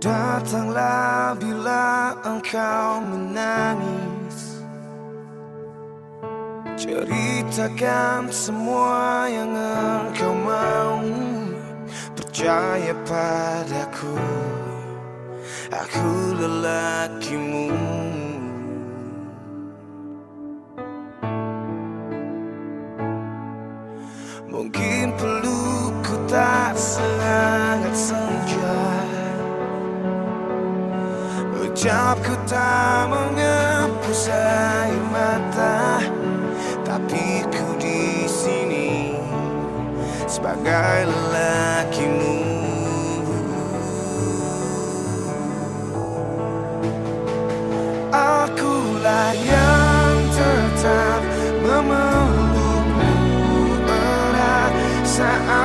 Datanglah bila engkau menangis. Ceritakan semua yang engkau mau. Percaya padaku. Aku lelakimu. Mungkin perlu ku tak selalu Sekejap ku tak menghapus air mata Tapi ku di sini Sebagai lelakimu. Akulah yang tetap memelukmu erat saat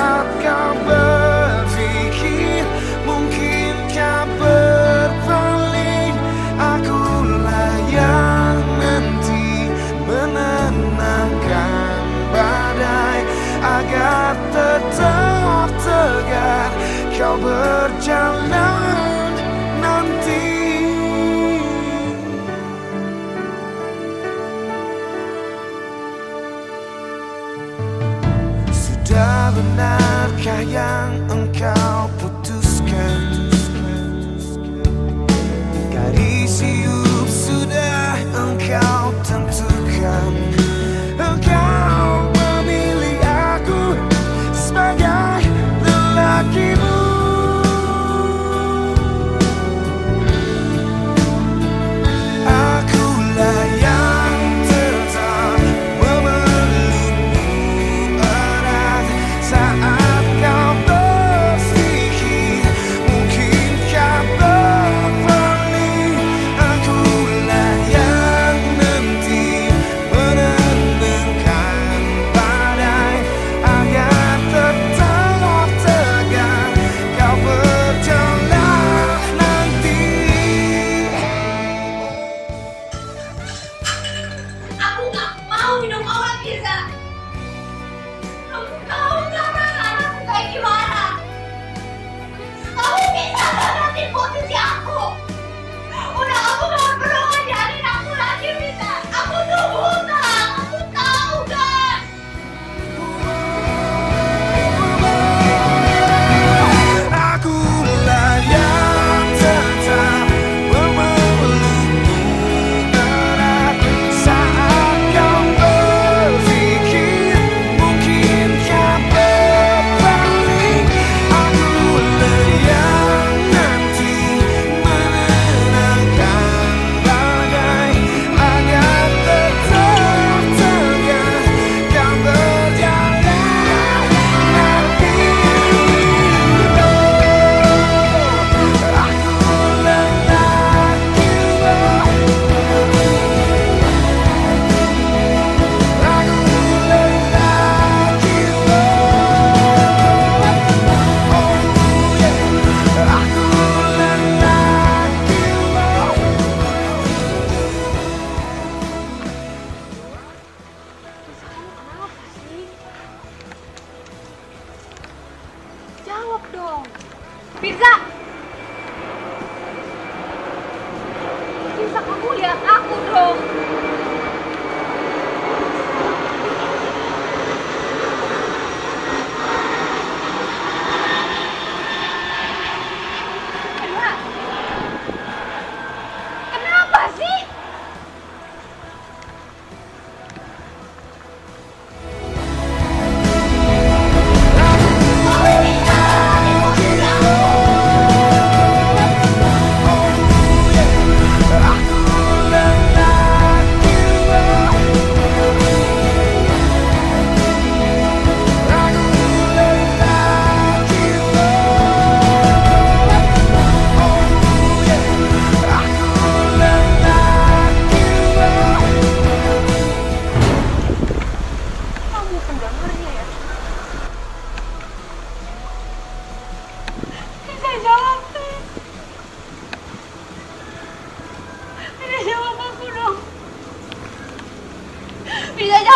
berjalan nanti. Sudah benarkah yang engkau Pizza. Pizza kamu lihat aku dong. 比人家